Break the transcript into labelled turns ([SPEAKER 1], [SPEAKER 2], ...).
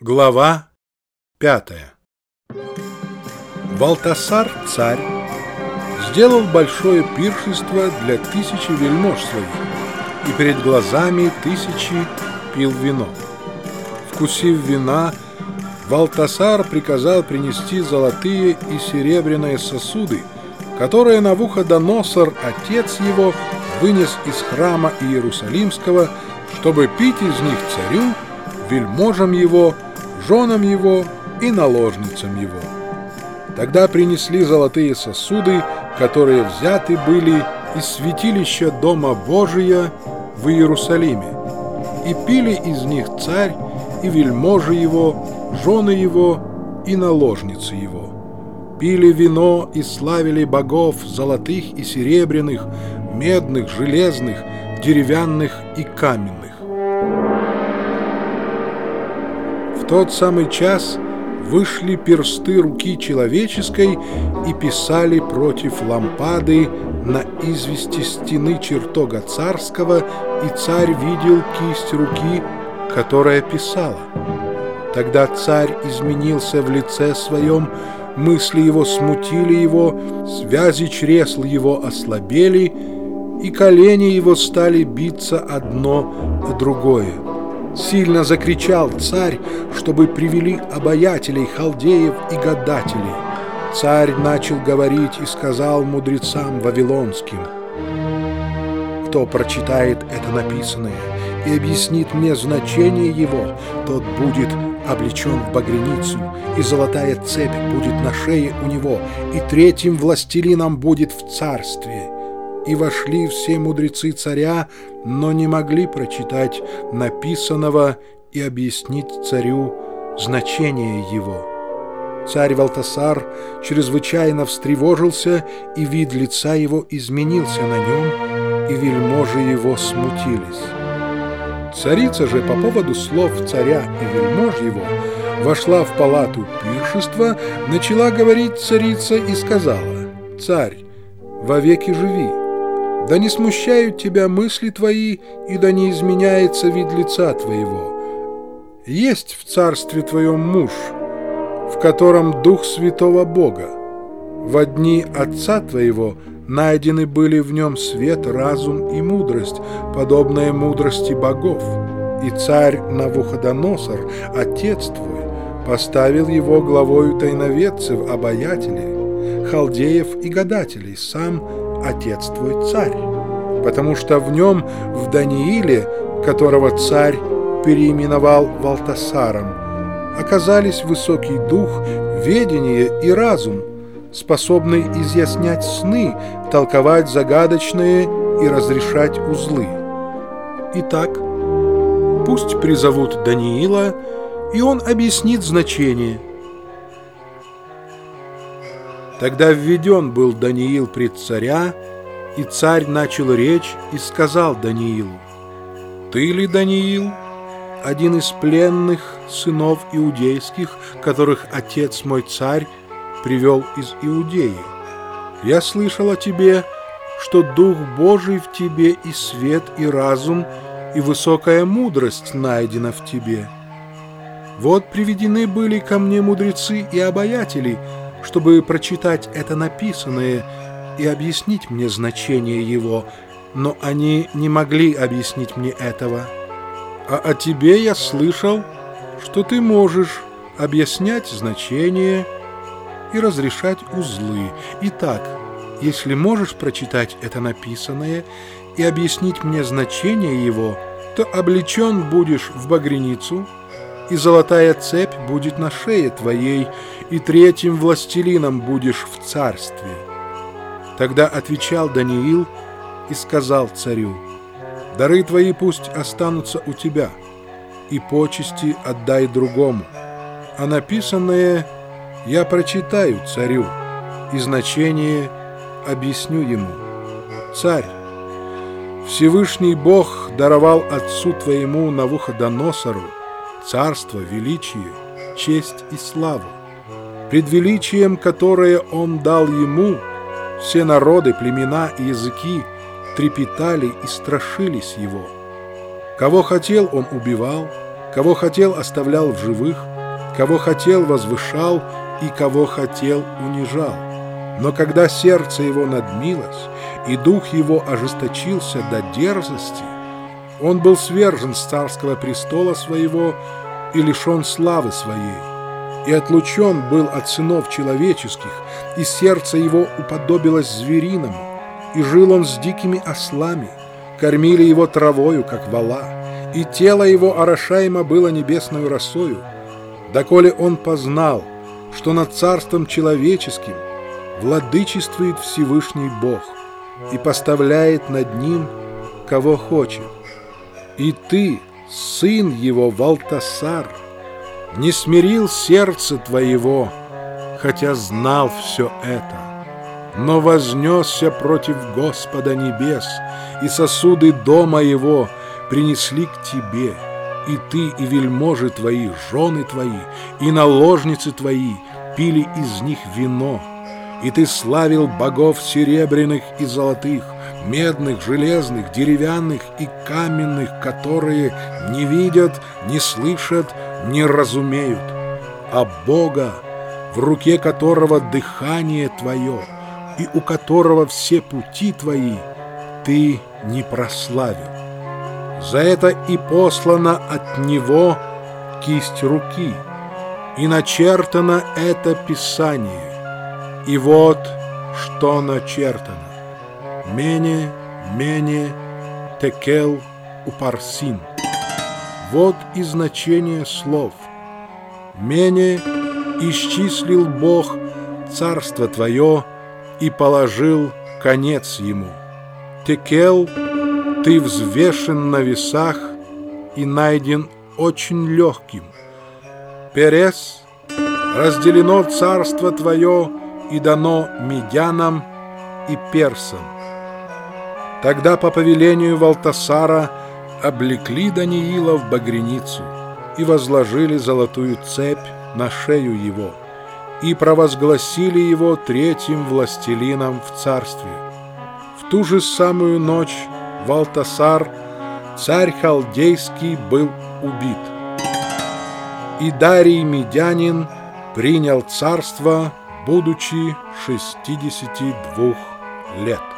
[SPEAKER 1] Глава пятая Валтасар, царь, сделал большое пиршество для тысячи вельмож своих, и перед глазами тысячи пил вино. Вкусив вина, Валтасар приказал принести золотые и серебряные сосуды, которые Навуходоносор, отец его, вынес из храма Иерусалимского, чтобы пить из них царю, вельможам его, женам его и наложницам его. Тогда принесли золотые сосуды, которые взяты были из святилища Дома Божия в Иерусалиме, и пили из них царь и вельможи его, жены его и наложницы его. Пили вино и славили богов золотых и серебряных, медных, железных, деревянных и каменных. Тот самый час вышли персты руки человеческой и писали против лампады на извести стены чертога царского, и царь видел кисть руки, которая писала. Тогда царь изменился в лице своем, мысли его смутили его, связи чресл его ослабели, и колени его стали биться одно о другое. Сильно закричал царь, чтобы привели обаятелей, халдеев и гадателей. Царь начал говорить и сказал мудрецам вавилонским, «Кто прочитает это написанное и объяснит мне значение его, тот будет облечен в багряницу, и золотая цепь будет на шее у него, и третьим властелином будет в царстве» и вошли все мудрецы царя, но не могли прочитать написанного и объяснить царю значение его. Царь Валтасар чрезвычайно встревожился, и вид лица его изменился на нем, и вельможи его смутились. Царица же по поводу слов царя и вельмож его вошла в палату пиршества, начала говорить царица и сказала, «Царь, вовеки живи, да не смущают тебя мысли твои, и да не изменяется вид лица твоего. Есть в царстве твоем муж, в котором Дух Святого Бога. В дни Отца твоего найдены были в нем свет, разум и мудрость, подобная мудрости богов. И царь Навуходоносор, отец твой, поставил его главою тайноведцев, обаятелей, халдеев и гадателей, сам отец твой царь, потому что в нем, в Данииле, которого царь переименовал Валтасаром, оказались высокий дух, ведение и разум, способный изъяснять сны, толковать загадочные и разрешать узлы. Итак, пусть призовут Даниила, и он объяснит значение – Тогда введен был Даниил пред царя, и царь начал речь и сказал Даниилу, «Ты ли, Даниил, один из пленных сынов иудейских, которых отец мой царь привел из Иудеи? Я слышал о тебе, что Дух Божий в тебе и свет, и разум, и высокая мудрость найдена в тебе. Вот приведены были ко мне мудрецы и обаятели, чтобы прочитать это написанное и объяснить мне значение его, но они не могли объяснить мне этого. А о тебе я слышал, что ты можешь объяснять значение и разрешать узлы. Итак, если можешь прочитать это написанное и объяснить мне значение его, то облечен будешь в багряницу – и золотая цепь будет на шее твоей, и третьим властелином будешь в царстве». Тогда отвечал Даниил и сказал царю, «Дары твои пусть останутся у тебя, и почести отдай другому, а написанное я прочитаю царю, и значение объясню ему. Царь, Всевышний Бог даровал отцу твоему Навуходоносору царство, величие, честь и славу. Пред величием, которое Он дал ему, все народы, племена и языки трепетали и страшились Его. Кого хотел, Он убивал, Кого хотел, оставлял в живых, кого хотел, возвышал, и кого хотел, унижал. Но когда сердце его надмилось, и дух его ожесточился до дерзости, он был свержен с царского престола своего и лишен славы своей, и отлучен был от сынов человеческих, и сердце его уподобилось звериному, и жил он с дикими ослами, кормили его травою, как вала, и тело его орошаемо было небесную росою, доколе он познал, что над царством человеческим владычествует Всевышний Бог и поставляет над ним, кого хочет. И ты, сын его Валтасар, не смирил сердце твоего, хотя знал все это, но вознесся против Господа небес, и сосуды дома его принесли к тебе, и ты, и вельможи твои, жены твои, и наложницы твои пили из них вино, и ты славил богов серебряных и золотых, медных, железных, деревянных и каменных, которые не видят, не слышат, не разумеют, а Бога, в руке которого дыхание твое и у которого все пути твои, ты не прославил. За это и послана от него кисть руки, и начертано это Писание. И вот что начертано. Мене, мене, текел, упарсин. Вот и значение слов. Мене исчислил Бог царство твое и положил конец ему. Текел, ты взвешен на весах и найден очень легким. Перес, разделено царство твое и дано медянам и персам. Тогда по повелению Валтасара облекли Даниила в багряницу и возложили золотую цепь на шею его и провозгласили его третьим властелином в царстве. В ту же самую ночь Валтасар, царь халдейский, был убит. И Дарий Медянин принял царство, будучи 62 лет.